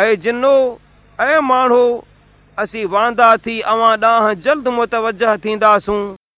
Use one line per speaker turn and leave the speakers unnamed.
۽ جنو ۽ ماڻهو اسين واندا ٿي اوان ڏانهن جلد متوج ٿينداسون.